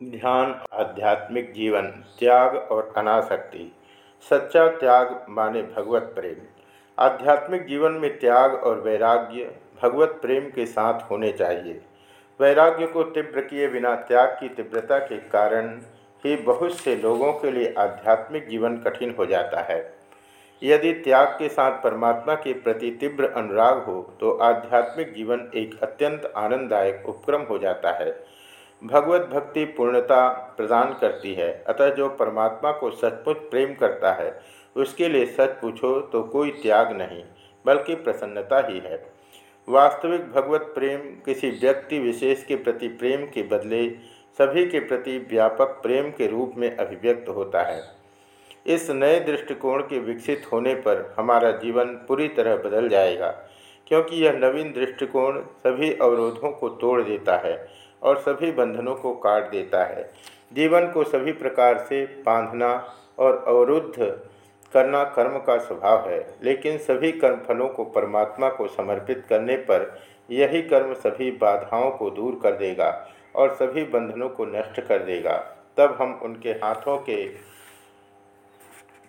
ध्यान, आध्यात्मिक जीवन, त्याग और अनासक्ति, सच्चा त्याग माने भगवत प्रेम। आध्यात्मिक जीवन में त्याग और वैराग्य भगवत प्रेम के साथ होने चाहिए। वैराग्य को तीव्र किए बिना त्याग की तीव्रता के कारण ही बहुत से लोगों के लिए आध्यात्मिक जीवन कठिन हो जाता है। यदि त्याग के साथ परमात्मा के प्रति तीव्र अनुराग हो तो आध्यात्मिक जीवन एक अत्यंत आनंददायक उपक्रम हो जाता है। भगवत भक्ति पूर्णता प्रदान करती है। अतः जो परमात्मा को सचमुच प्रेम करता है, उसके लिए सच पूछो तो कोई त्याग नहीं, बल्कि प्रसन्नता ही है। वास्तविक भगवत प्रेम किसी व्यक्ति विशेष के प्रति प्रेम के बदले सभी के प्रति व्यापक प्रेम के रूप में अभिव्यक्त होता है। इस नए दृष्टिकोण के विकसित होने पर हमारा जीवन पूरी तरह बदल जाएगा, क्योंकि यह नवीन दृष्टिकोण सभी अवरोधों को तोड़ देता है। और सभी बंधनों को काट देता है। जीवन को सभी प्रकार से बांधना और अवरुद्ध करना कर्म का स्वभाव है, लेकिन सभी कर्मफलों को परमात्मा को समर्पित करने पर यही कर्म सभी बाधाओं को दूर कर देगा और सभी बंधनों को नष्ट कर देगा। तब हम उनके हाथों के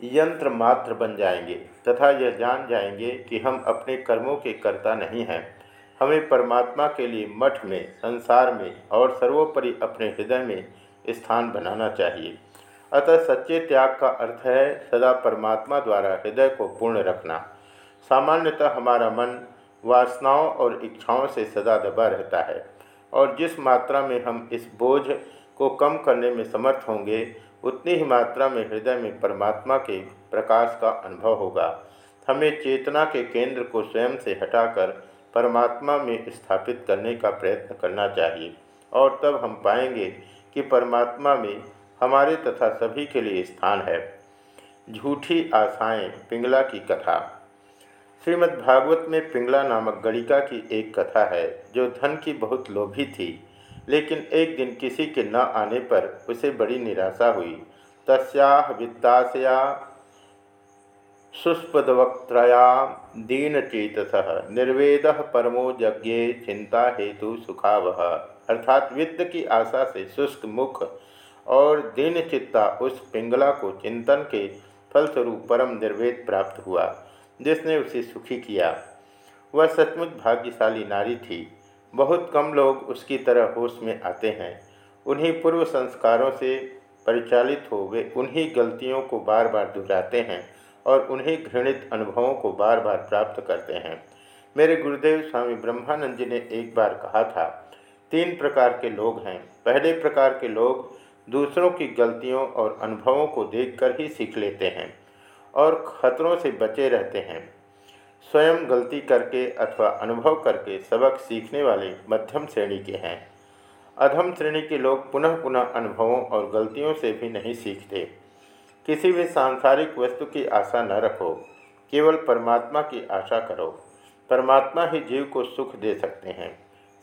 यंत्र मात्र बन जाएँगे तथा यह जान जाएँगे कि हम अपने कर्मों के कर्ता नहीं हैं। हमें परमात्मा के लिए मठ में, संसार में और सर्वोपरि अपने हृदय में स्थान बनाना चाहिए। अतः सच्चे त्याग का अर्थ है सदा परमात्मा द्वारा हृदय को पूर्ण रखना। सामान्यतः हमारा मन वासनाओं और इच्छाओं से सदा दबा रहता है और जिस मात्रा में हम इस बोझ को कम करने में समर्थ होंगे, उतनी ही मात्रा में हृदय में परमात्मा के प्रकाश का अनुभव होगा। हमें चेतना के केंद्र को स्वयं से हटाकर परमात्मा में स्थापित करने का प्रयत्न करना चाहिए और तब हम पाएँगे कि परमात्मा में हमारे तथा सभी के लिए स्थान है। झूठी आशाएँ पिंगला की कथा। श्रीमद्भागवत में पिंगला नामक गणिका की एक कथा है, जो धन की बहुत लोभी थी, लेकिन एक दिन किसी के न आने पर उसे बड़ी निराशा हुई। तस्याह वित्ताशया सुस्पदवक्त्रया दीनचेतस, निर्वेद परमो यज्ञे चिंता हेतु सुखावह अर्थात वित्त की आशा से शुष्क मुख और दीन चित्ता उस पिंगला को चिंतन के फलस्वरूप परम निर्वेद प्राप्त हुआ, जिसने उसे सुखी किया। वह सचमुच भाग्यशाली नारी थी। बहुत कम लोग उसकी तरह होश में आते हैं। उन्हीं पूर्व संस्कारों से परिचालित हो वे उन्हीं गलतियों को बार बार दोहराते हैं। और उन्हीं घृणित अनुभवों को बार बार प्राप्त करते हैं। मेरे गुरुदेव स्वामी ब्रह्मानंद जी ने एक बार कहा था, तीन प्रकार के लोग हैं। पहले प्रकार के लोग दूसरों की गलतियों और अनुभवों को देखकर ही सीख लेते हैं और खतरों से बचे रहते हैं। स्वयं गलती करके अथवा अनुभव करके सबक सीखने वाले मध्यम श्रेणी के हैं। अधम श्रेणी के लोग पुनः पुनः अनुभवों और गलतियों से भी नहीं सीखते। किसी भी सांसारिक वस्तु की आशा न रखो, केवल परमात्मा की आशा करो। परमात्मा ही जीव को सुख दे सकते हैं।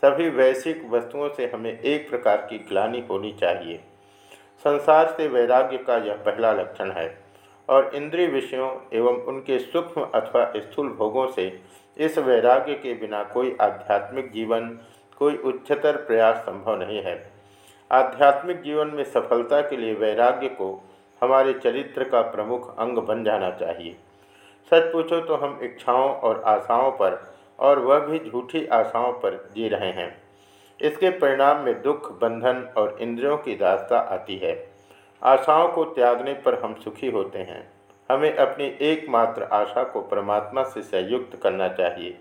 सभी वैश्विक वस्तुओं से हमें एक प्रकार की ग्लानी होनी चाहिए। संसार से वैराग्य का यह पहला लक्षण है, और इंद्रिय विषयों एवं उनके सूक्ष्म अथवा स्थूल भोगों से इस वैराग्य के बिना कोई आध्यात्मिक जीवन, कोई उच्चतर प्रयास संभव नहीं है। आध्यात्मिक जीवन में सफलता के लिए वैराग्य को हमारे चरित्र का प्रमुख अंग बन जाना चाहिए। सच पूछो तो हम इच्छाओं और आशाओं पर और वह भी झूठी आशाओं पर जी रहे हैं। इसके परिणाम में दुख, बंधन और इंद्रियों की दास्ता आती है। आशाओं को त्यागने पर हम सुखी होते हैं। हमें अपनी एकमात्र आशा को परमात्मा से संयुक्त करना चाहिए।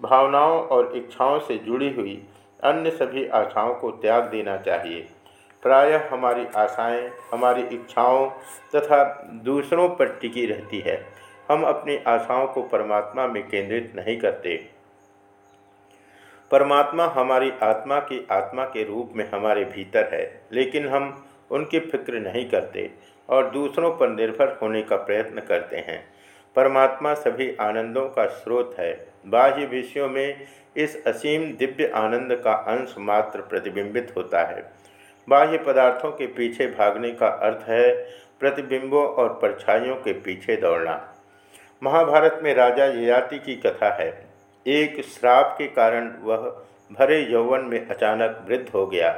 भावनाओं और इच्छाओं से जुड़ी हुई अन्य सभी आशाओं को त्याग देना चाहिए। प्रायः हमारी आशाएँ, हमारी इच्छाओं तथा दूसरों पर टिकी रहती है। हम अपनी आशाओं को परमात्मा में केंद्रित नहीं करते। परमात्मा हमारी आत्मा की आत्मा के रूप में हमारे भीतर है, लेकिन हम उनकी फ़िक्र नहीं करते और दूसरों पर निर्भर होने का प्रयत्न करते हैं। परमात्मा सभी आनंदों का स्रोत है। बाह्य विषयों में इस असीम दिव्य आनंद का अंश मात्र प्रतिबिंबित होता है। बाह्य पदार्थों के पीछे भागने का अर्थ है प्रतिबिंबों और परछाइयों के पीछे दौड़ना। महाभारत में राजा ययाति की कथा है। एक श्राप के कारण वह भरे यौवन में अचानक वृद्ध हो गया,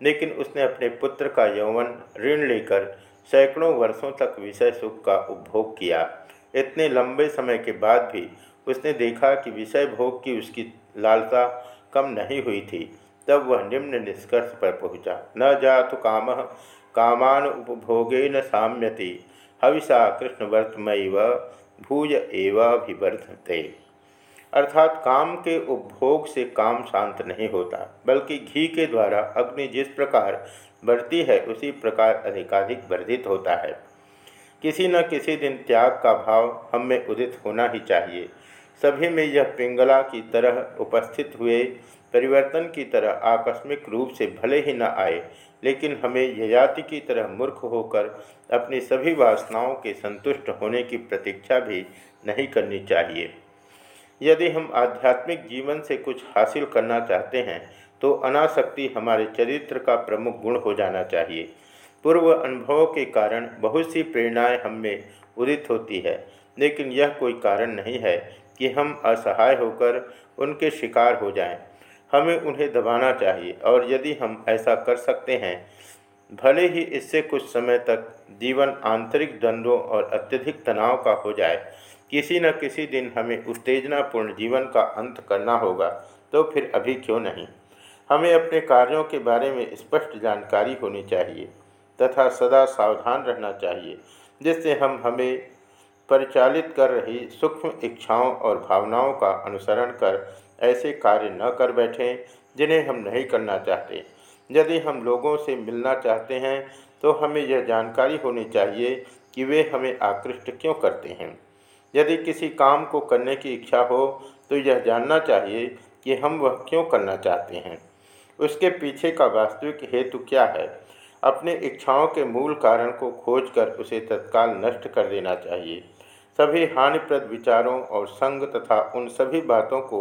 लेकिन उसने अपने पुत्र का यौवन, ऋण लेकर सैकड़ों वर्षों तक विषय सुख का उपभोग किया। इतने लंबे समय के बाद भी उसने देखा कि विषय भोग की उसकी लालसा कम नहीं हुई थी। तब वह निम्न निष्कर्ष पर पहुँचा। न जातु काम कामान उपभोगे न साम्यति। हविषा कृष्णवर्तमय भूज एवाभिवर्धते अर्थात काम के उपभोग से काम शांत नहीं होता, बल्कि घी के द्वारा अग्नि जिस प्रकार बढ़ती है, उसी प्रकार अधिकाधिक वर्धित होता है। किसी न किसी दिन त्याग का भाव हम में उदित होना ही चाहिए। सभी में यह पिंगला की तरह उपस्थित हुए परिवर्तन की तरह आकस्मिक रूप से भले ही न आए, लेकिन हमें यजाति की तरह मूर्ख होकर अपनी सभी वासनाओं के संतुष्ट होने की प्रतीक्षा भी नहीं करनी चाहिए यदि हम आध्यात्मिक जीवन से कुछ हासिल करना चाहते हैं तो अनासक्ति हमारे चरित्र का प्रमुख गुण हो जाना चाहिए पूर्व अनुभवों के कारण बहुत सी प्रेरणाएँ हम में उदित होती है, लेकिन यह कोई कारण नहीं है कि हम असहाय होकर उनके शिकार हो जाएँ। हमें उन्हें दबाना चाहिए। और यदि हम ऐसा कर सकते हैं, भले ही इससे कुछ समय तक जीवन आंतरिक द्वंद्वों और अत्यधिक तनाव का हो जाए, किसी न किसी दिन हमें उत्तेजनापूर्ण जीवन का अंत करना होगा तो फिर अभी क्यों नहीं? हमें अपने कार्यों के बारे में स्पष्ट जानकारी होनी चाहिए तथा सदा सावधान रहना चाहिए, जिससे हम हमें परिचालित कर रही सूक्ष्म इच्छाओं और भावनाओं का अनुसरण कर ऐसे कार्य न कर बैठें, जिन्हें हम नहीं करना चाहते। यदि हम लोगों से मिलना चाहते हैं तो हमें यह जानकारी होनी चाहिए कि वे हमें आकृष्ट क्यों करते हैं। यदि किसी काम को करने की इच्छा हो तो यह जानना चाहिए कि हम वह क्यों करना चाहते हैं। उसके पीछे का वास्तविक हेतु क्या है? अपने इच्छाओं के मूल कारण को खोजकर उसे तत्काल नष्ट कर देना चाहिए। सभी हानिप्रद विचारों और संग तथा उन सभी बातों को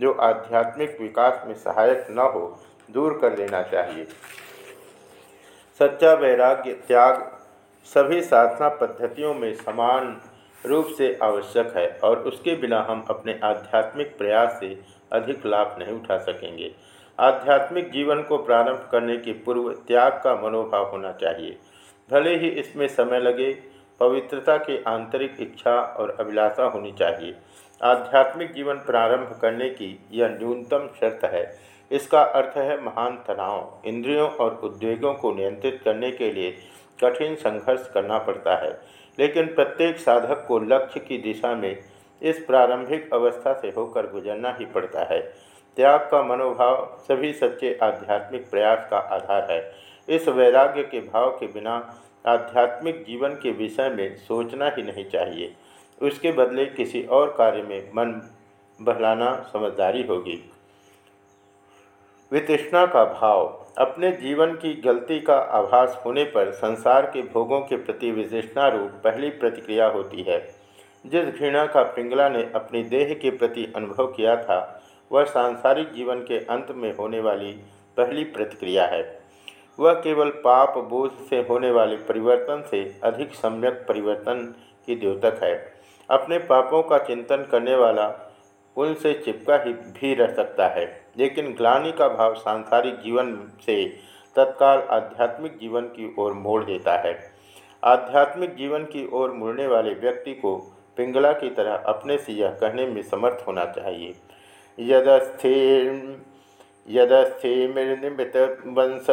जो आध्यात्मिक विकास में सहायक न हो, दूर कर लेना चाहिए। सच्चा वैराग्य, त्याग सभी साधना पद्धतियों में समान रूप से आवश्यक है और उसके बिना हम अपने आध्यात्मिक प्रयास से अधिक लाभ नहीं उठा सकेंगे। आध्यात्मिक जीवन को प्रारंभ करने के पूर्व त्याग का मनोभाव होना चाहिए। भले ही इसमें समय लगे पवित्रता की आंतरिक इच्छा और अभिलाषा होनी चाहिए। आध्यात्मिक जीवन प्रारंभ करने की यह न्यूनतम शर्त है। इसका अर्थ है महान तनाव। इंद्रियों और उद्वेगों को नियंत्रित करने के लिए कठिन संघर्ष करना पड़ता है। लेकिन प्रत्येक साधक को लक्ष्य की दिशा में इस प्रारंभिक अवस्था से होकर गुजरना ही पड़ता है। त्याग का मनोभाव सभी सच्चे आध्यात्मिक प्रयास का आधार है। इस वैराग्य के भाव के बिना आध्यात्मिक जीवन के विषय में सोचना ही नहीं चाहिए। उसके बदले किसी और कार्य में मन बहलाना समझदारी होगी। वितृष्णा का भाव। अपने जीवन की गलती का आभास होने पर संसार के भोगों के प्रति वितृष्णा रूप पहली प्रतिक्रिया होती है। जिस घृणा का पिंगला ने अपनी देह के प्रति अनुभव किया था, वह सांसारिक जीवन के अंत में होने वाली पहली प्रतिक्रिया है। वह केवल पाप बोझ से होने वाले परिवर्तन से अधिक सम्यक परिवर्तन की द्योतक है। अपने पापों का चिंतन करने वाला उनसे चिपका ही भी रह सकता है। लेकिन ग्लानि का भाव सांसारिक जीवन से तत्काल आध्यात्मिक जीवन की ओर मोड़ देता है। आध्यात्मिक जीवन की ओर मुड़ने वाले व्यक्ति को पिंगला की तरह अपने से यह कहने में समर्थ होना चाहिए। यदस्थे यदस्थे मृनिमित वंश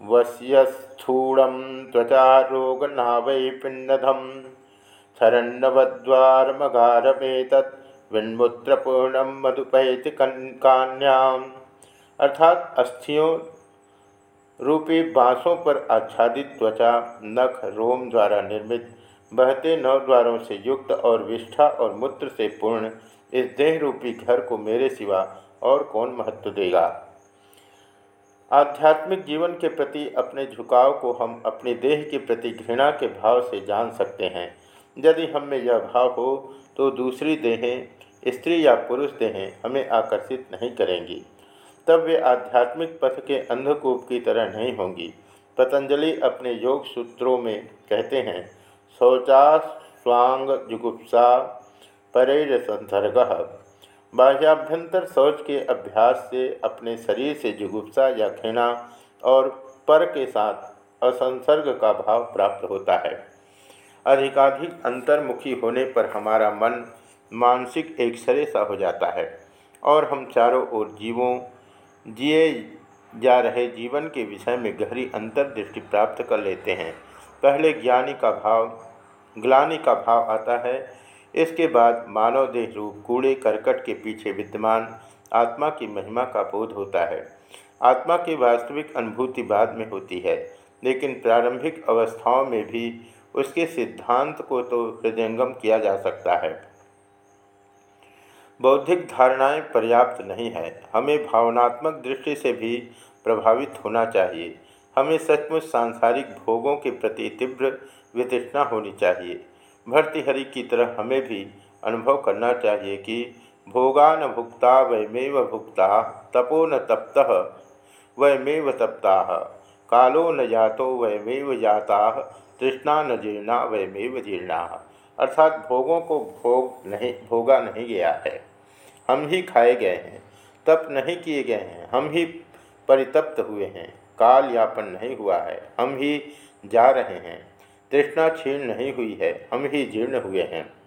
वश्यस्थूणम त्वचा रोग नावै पिंडधम शरण्यवद्वारमगारमेतत् विन्मुत्रपूर्णम मधुपैति कान्याम। अर्थात अस्थियों रूपी बाँसों पर आच्छादित त्वचा नख, रोम द्वारा निर्मित, बहते नौ द्वारों से युक्त और विष्ठा और मूत्र से पूर्ण, इस देह रूपी घर को मेरे सिवा और कौन महत्व देगा? आध्यात्मिक जीवन के प्रति अपने झुकाव को हम अपने देह के प्रति घृणा के भाव से जान सकते हैं। यदि हम में यह भाव हो तो दूसरी देहें, स्त्री या पुरुष देहें हमें आकर्षित नहीं करेंगी। तब वे आध्यात्मिक पथ के अंधकूप की तरह नहीं होंगी। पतंजलि अपने योग सूत्रों में कहते हैं शौचा स्वांग जुगुप्सा परेर संसर्ग बाह्याभ्यंतर शौच के अभ्यास से अपने शरीर से जुगुप्सा या घृणा और पर के साथ असंसर्ग का भाव प्राप्त होता है। अधिकाधिक अंतर्मुखी होने पर हमारा मन मानसिक एक सरे सा हो जाता है और हम चारों ओर जीवों, जिए जा रहे जीवन के विषय में गहरी अंतर्दृष्टि प्राप्त कर लेते हैं। पहले ज्ञानी का भाव, ग्लानी का भाव आता है इसके बाद मानव देह रूप कूड़े, करकट के पीछे विद्यमान आत्मा की महिमा का बोध होता है। आत्मा की वास्तविक अनुभूति बाद में होती है, लेकिन प्रारंभिक अवस्थाओं में भी उसके सिद्धांत को तो हृदयंगम किया जा सकता है। बौद्धिक धारणाएँ पर्याप्त नहीं है। हमें भावनात्मक दृष्टि से भी प्रभावित होना चाहिए। हमें सचमुच सांसारिक भोगों के प्रति तीव्र वितृष्णा होनी चाहिए। भर्तृहरि की तरह हमें भी अनुभव करना चाहिए कि भोगा न भुक्ता वयमेव भुक्ता तपो न तप्त, वयमेव तप्ता। कालो न जातो, वयमेव जाता, तृष्णा न जीर्णा, वयमेव जीर्णा। अर्थात भोगों को भोग नहीं, भोगा नहीं गया है। हम ही खाए गए हैं, तप नहीं किए गए हैं, हम ही परितप्त हुए हैं काल यापन नहीं हुआ है, हम ही जा रहे हैं। तृष्णा क्षीण नहीं हुई है हम ही जीर्ण हुए हैं।